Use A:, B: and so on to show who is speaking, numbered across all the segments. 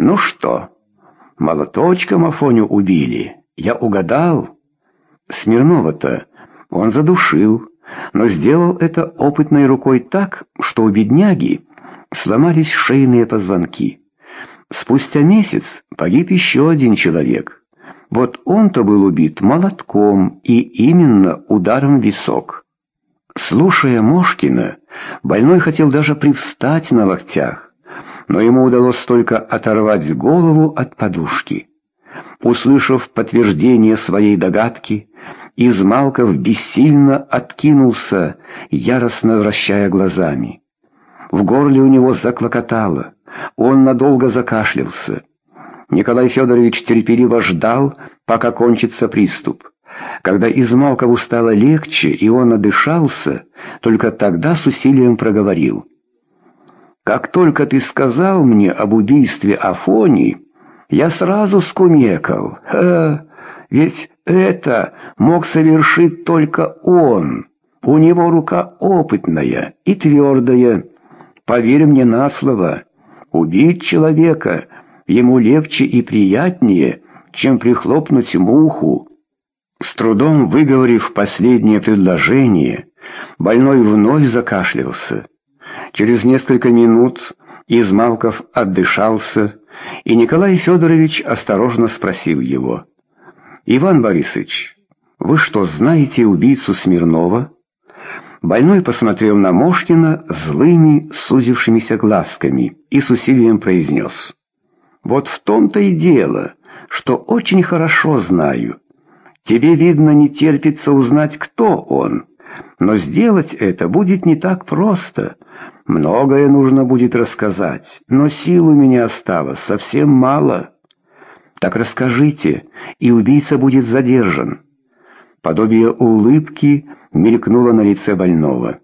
A: «Ну что, молоточком Афоню убили? Я угадал?» Смирнова-то он задушил, но сделал это опытной рукой так, что у бедняги сломались шейные позвонки. Спустя месяц погиб еще один человек. Вот он-то был убит молотком и именно ударом в висок. Слушая Мошкина, больной хотел даже привстать на локтях, но ему удалось только оторвать голову от подушки. Услышав подтверждение своей догадки, Измалков бессильно откинулся, яростно вращая глазами. В горле у него заклокотало, он надолго закашлялся. Николай Федорович терпеливо ждал, пока кончится приступ. Когда Измалкову стало легче, и он одышался, только тогда с усилием проговорил. «Как только ты сказал мне об убийстве Афонии, я сразу скумекал. Ха, ведь это мог совершить только он. У него рука опытная и твердая. Поверь мне на слово, убить человека ему легче и приятнее, чем прихлопнуть муху. С трудом выговорив последнее предложение, больной вновь закашлялся. Через несколько минут Измалков отдышался, и Николай Федорович осторожно спросил его. «Иван Борисович, вы что, знаете убийцу Смирнова?» Больной посмотрел на Мошкина злыми, сузившимися глазками и с усилием произнес. «Вот в том-то и дело, что очень хорошо знаю». Тебе, видно, не терпится узнать, кто он. Но сделать это будет не так просто. Многое нужно будет рассказать, но сил у меня осталось совсем мало. Так расскажите, и убийца будет задержан. Подобие улыбки мелькнуло на лице больного.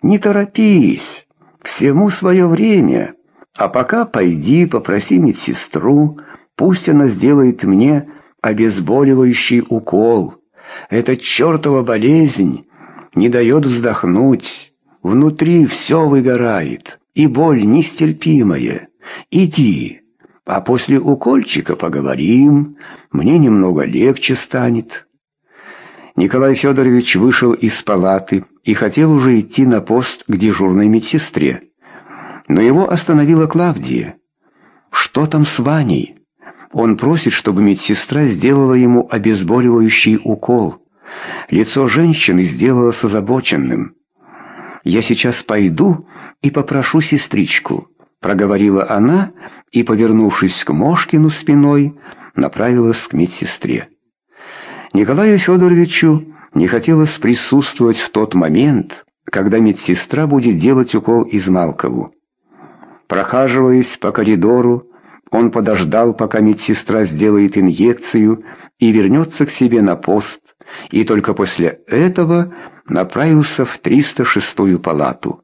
A: Не торопись, всему свое время. А пока пойди попроси медсестру, пусть она сделает мне обезболивающий укол. Эта чертова болезнь не дает вздохнуть. Внутри все выгорает, и боль нестерпимая. Иди, а после укольчика поговорим, мне немного легче станет». Николай Федорович вышел из палаты и хотел уже идти на пост к дежурной медсестре. Но его остановила Клавдия. «Что там с Ваней?» Он просит, чтобы медсестра сделала ему обезболивающий укол. Лицо женщины сделалось озабоченным. «Я сейчас пойду и попрошу сестричку», — проговорила она и, повернувшись к Мошкину спиной, направилась к медсестре. Николаю Федоровичу не хотелось присутствовать в тот момент, когда медсестра будет делать укол Измалкову. Прохаживаясь по коридору, он подождал, пока медсестра сделает инъекцию и вернется к себе на пост, и только после этого направился в 306-ю палату.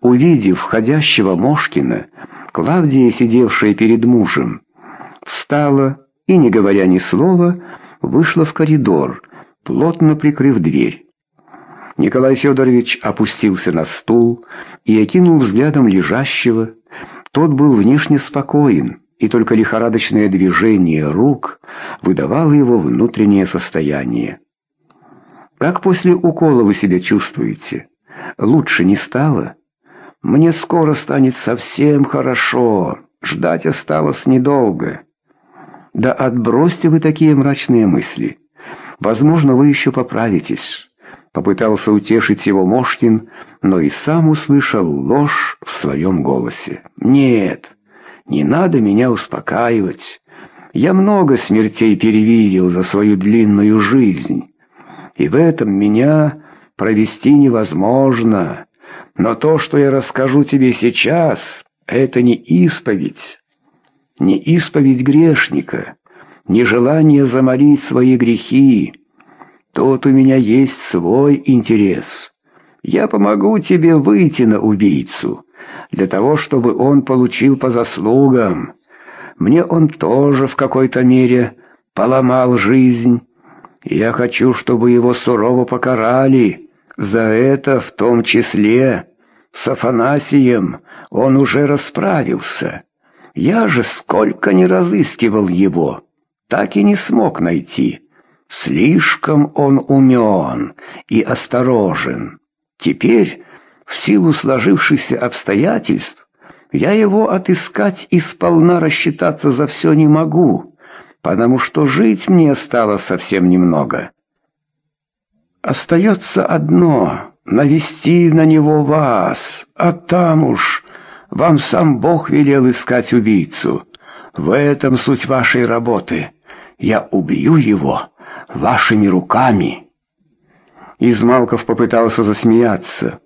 A: Увидев входящего Мошкина, Клавдия, сидевшая перед мужем, встала и, не говоря ни слова, вышла в коридор, плотно прикрыв дверь. Николай Федорович опустился на стул и окинул взглядом лежащего. Тот был внешне спокоен, и только лихорадочное движение рук выдавало его внутреннее состояние. «Как после укола вы себя чувствуете? Лучше не стало? Мне скоро станет совсем хорошо, ждать осталось недолго». «Да отбросьте вы такие мрачные мысли. Возможно, вы еще поправитесь». Попытался утешить его Моштин, но и сам услышал ложь в своем голосе. «Нет». Не надо меня успокаивать. Я много смертей перевидел за свою длинную жизнь, и в этом меня провести невозможно. Но то, что я расскажу тебе сейчас, это не исповедь, не исповедь грешника, не желание заморить свои грехи. Тут у меня есть свой интерес. Я помогу тебе выйти на убийцу» для того, чтобы он получил по заслугам. Мне он тоже в какой-то мере поломал жизнь. Я хочу, чтобы его сурово покарали. За это в том числе с Афанасием он уже расправился. Я же сколько не разыскивал его, так и не смог найти. Слишком он умен и осторожен. Теперь, в силу сложившихся обстоятельств, я его отыскать и сполна рассчитаться за все не могу, потому что жить мне стало совсем немного. Остается одно — навести на него вас, а там уж вам сам Бог велел искать убийцу. В этом суть вашей работы. Я убью его вашими руками». Измалков попытался засмеяться,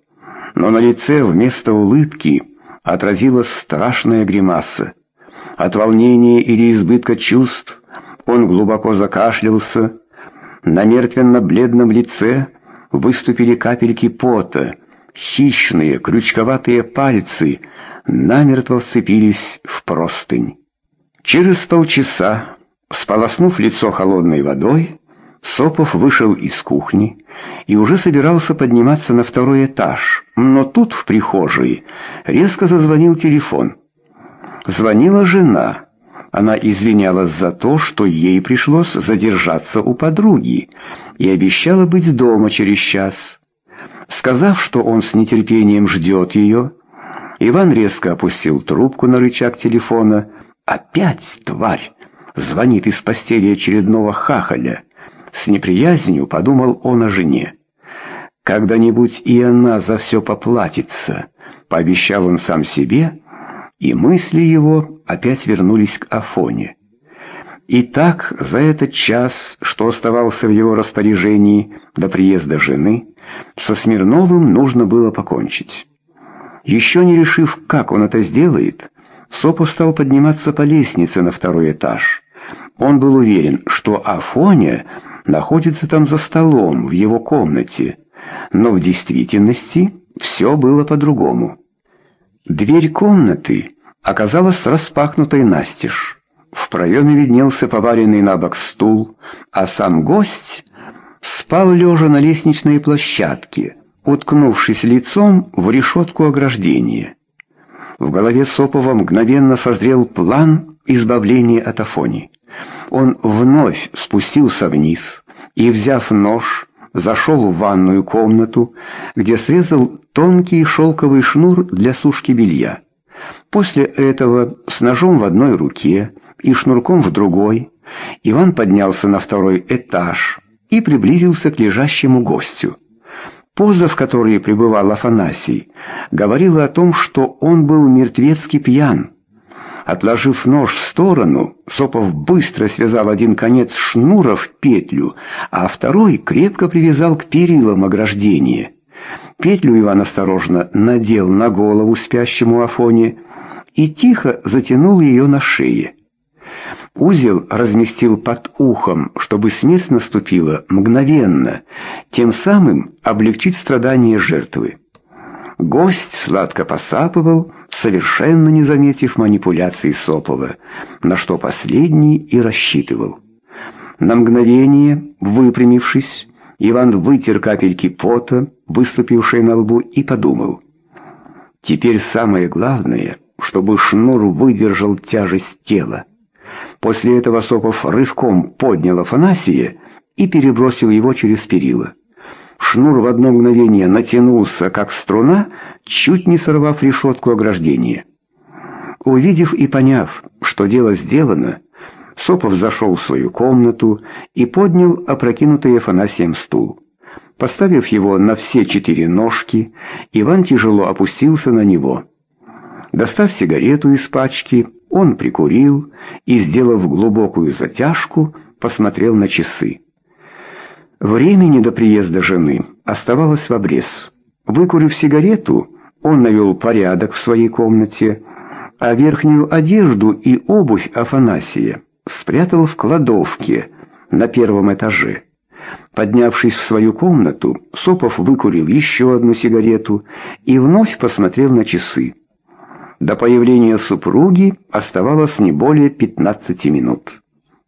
A: но на лице вместо улыбки отразилась страшная гримаса. От волнения или избытка чувств он глубоко закашлялся. На мертвенно-бледном лице выступили капельки пота. Хищные, крючковатые пальцы намертво вцепились в простынь. Через полчаса, сполоснув лицо холодной водой, Сопов вышел из кухни и уже собирался подниматься на второй этаж, но тут, в прихожей, резко зазвонил телефон. Звонила жена. Она извинялась за то, что ей пришлось задержаться у подруги, и обещала быть дома через час. Сказав, что он с нетерпением ждет ее, Иван резко опустил трубку на рычаг телефона. «Опять, тварь!» звонит из постели очередного хахаля. С неприязнью подумал он о жене. «Когда-нибудь и она за все поплатится», — пообещал он сам себе, и мысли его опять вернулись к Афоне. И так за этот час, что оставался в его распоряжении до приезда жены, со Смирновым нужно было покончить. Еще не решив, как он это сделает, Сопов стал подниматься по лестнице на второй этаж. Он был уверен, что Афоня находится там за столом в его комнате, но в действительности все было по-другому. Дверь комнаты оказалась распахнутой настежь. В проеме виднелся поваленный на бок стул, а сам гость спал лежа на лестничной площадке, уткнувшись лицом в решетку ограждения. В голове Сопова мгновенно созрел план избавления от Афони. Он вновь спустился вниз и, взяв нож, зашел в ванную комнату, где срезал тонкий шелковый шнур для сушки белья. После этого с ножом в одной руке и шнурком в другой Иван поднялся на второй этаж и приблизился к лежащему гостю. Поза, в которой пребывал Афанасий, говорила о том, что он был мертвецки пьян. Отложив нож в сторону, Сопов быстро связал один конец шнура в петлю, а второй крепко привязал к перилам ограждения. Петлю Иван осторожно надел на голову спящему Афоне и тихо затянул ее на шее. Узел разместил под ухом, чтобы смерть наступила мгновенно, тем самым облегчить страдания жертвы. Гость сладко посапывал, совершенно не заметив манипуляций Сопова, на что последний и рассчитывал. На мгновение, выпрямившись, Иван вытер капельки пота, выступившие на лбу, и подумал. Теперь самое главное, чтобы шнур выдержал тяжесть тела. После этого Сопов рывком поднял Афанасия и перебросил его через перила. Шнур в одно мгновение натянулся, как струна, чуть не сорвав решетку ограждения. Увидев и поняв, что дело сделано, Сопов зашел в свою комнату и поднял опрокинутый Афанасием стул. Поставив его на все четыре ножки, Иван тяжело опустился на него. Достав сигарету из пачки, он прикурил и, сделав глубокую затяжку, посмотрел на часы. Времени до приезда жены оставалось в обрез. Выкурив сигарету, он навел порядок в своей комнате, а верхнюю одежду и обувь Афанасия спрятал в кладовке на первом этаже. Поднявшись в свою комнату, Сопов выкурил еще одну сигарету и вновь посмотрел на часы. До появления супруги оставалось не более 15 минут.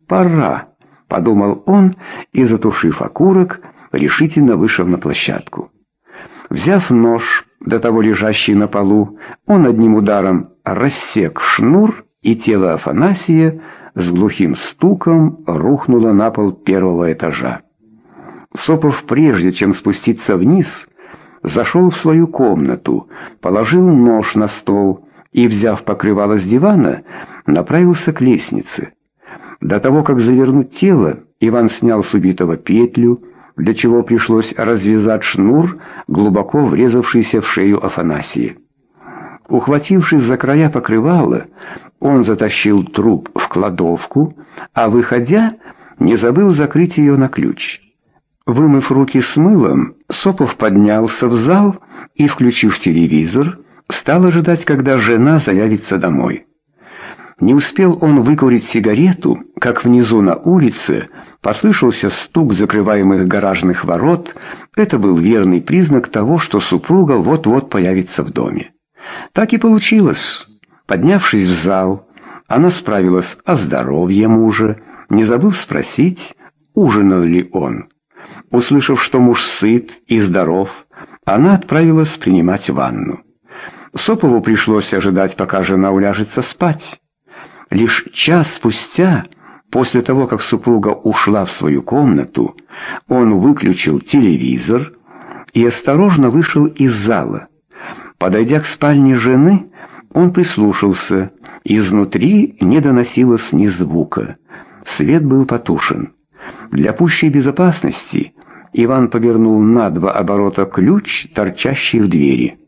A: «Пора», подумал он и, затушив окурок, решительно вышел на площадку. Взяв нож, до того лежащий на полу, он одним ударом рассек шнур и тело Афанасия с глухим стуком рухнуло на пол первого этажа. Сопов, прежде чем спуститься вниз, зашел в свою комнату, положил нож на стол и, взяв покрывало с дивана, направился к лестнице. До того, как завернуть тело, Иван снял с убитого петлю, для чего пришлось развязать шнур, глубоко врезавшийся в шею Афанасия. Ухватившись за края покрывала, он затащил труп в кладовку, а, выходя, не забыл закрыть ее на ключ. Вымыв руки с мылом, Сопов поднялся в зал и, включив телевизор, стал ожидать, когда жена заявится домой. Не успел он выкурить сигарету, как внизу на улице послышался стук закрываемых гаражных ворот. Это был верный признак того, что супруга вот-вот появится в доме. Так и получилось. Поднявшись в зал, она справилась о здоровье мужа, не забыв спросить, ужинал ли он. Услышав, что муж сыт и здоров, она отправилась принимать ванну. Сопову пришлось ожидать, пока жена уляжется спать. Лишь час спустя, после того, как супруга ушла в свою комнату, он выключил телевизор и осторожно вышел из зала. Подойдя к спальне жены, он прислушался. Изнутри не доносилось ни звука. Свет был потушен. Для пущей безопасности Иван повернул на два оборота ключ, торчащий в двери.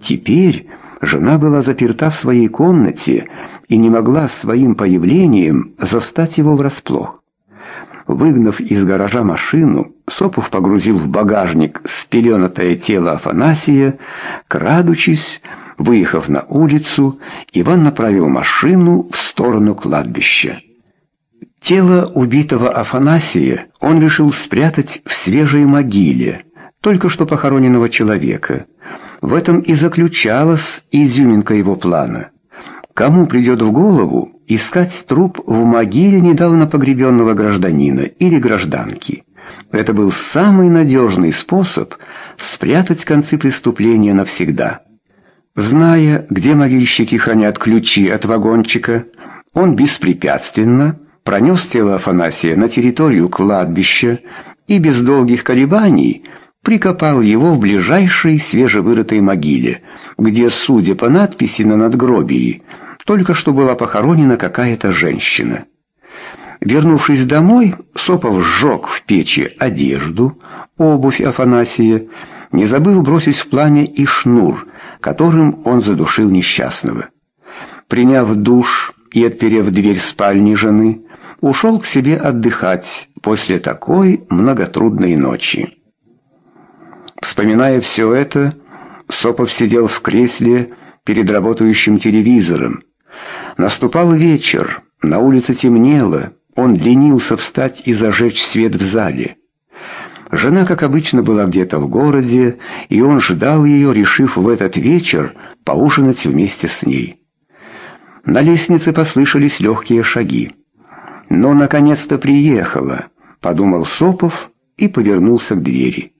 A: Теперь жена была заперта в своей комнате и не могла своим появлением застать его врасплох. Выгнав из гаража машину, Сопов погрузил в багажник спеленатое тело Афанасия, крадучись, выехав на улицу, Иван направил машину в сторону кладбища. Тело убитого Афанасия он решил спрятать в свежей могиле, только что похороненного человека. В этом и заключалась изюминка его плана. Кому придет в голову искать труп в могиле недавно погребенного гражданина или гражданки? Это был самый надежный способ спрятать концы преступления навсегда. Зная, где могильщики хранят ключи от вагончика, он беспрепятственно пронес тело Афанасия на территорию кладбища и без долгих колебаний прикопал его в ближайшей свежевырытой могиле, где, судя по надписи на надгробии, только что была похоронена какая-то женщина. Вернувшись домой, Сопов сжег в печи одежду, обувь Афанасия, не забыв бросить в пламя и шнур, которым он задушил несчастного. Приняв душ и отперев дверь спальни жены, ушел к себе отдыхать после такой многотрудной ночи. Вспоминая все это, Сопов сидел в кресле перед работающим телевизором. Наступал вечер, на улице темнело, он ленился встать и зажечь свет в зале. Жена, как обычно, была где-то в городе, и он ждал ее, решив в этот вечер поужинать вместе с ней. На лестнице послышались легкие шаги. «Но, наконец-то приехала», — подумал Сопов и повернулся к двери.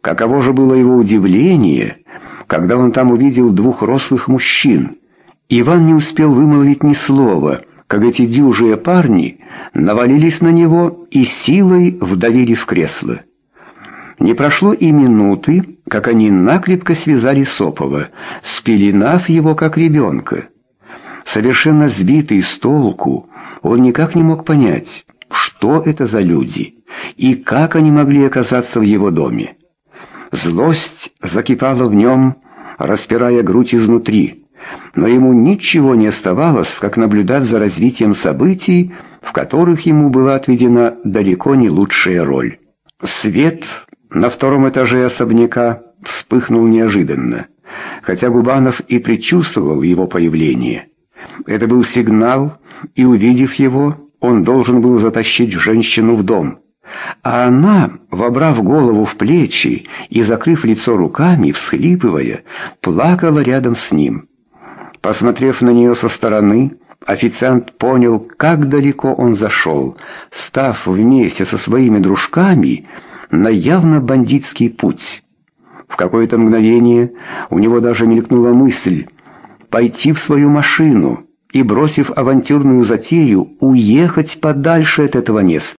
A: Каково же было его удивление, когда он там увидел двух рослых мужчин. Иван не успел вымолвить ни слова, как эти дюжие парни навалились на него и силой вдавили в кресло. Не прошло и минуты, как они накрепко связали Сопова, спеленав его как ребенка. Совершенно сбитый с толку, он никак не мог понять, что это за люди и как они могли оказаться в его доме. Злость закипала в нем, распирая грудь изнутри, но ему ничего не оставалось, как наблюдать за развитием событий, в которых ему была отведена далеко не лучшая роль. Свет на втором этаже особняка вспыхнул неожиданно, хотя Губанов и предчувствовал его появление. Это был сигнал, и, увидев его, он должен был затащить женщину в дом. А она, вобрав голову в плечи и закрыв лицо руками, всхлипывая, плакала рядом с ним. Посмотрев на нее со стороны, официант понял, как далеко он зашел, став вместе со своими дружками на явно бандитский путь. В какое-то мгновение у него даже мелькнула мысль пойти в свою машину, и, бросив авантюрную затею, уехать подальше от этого места.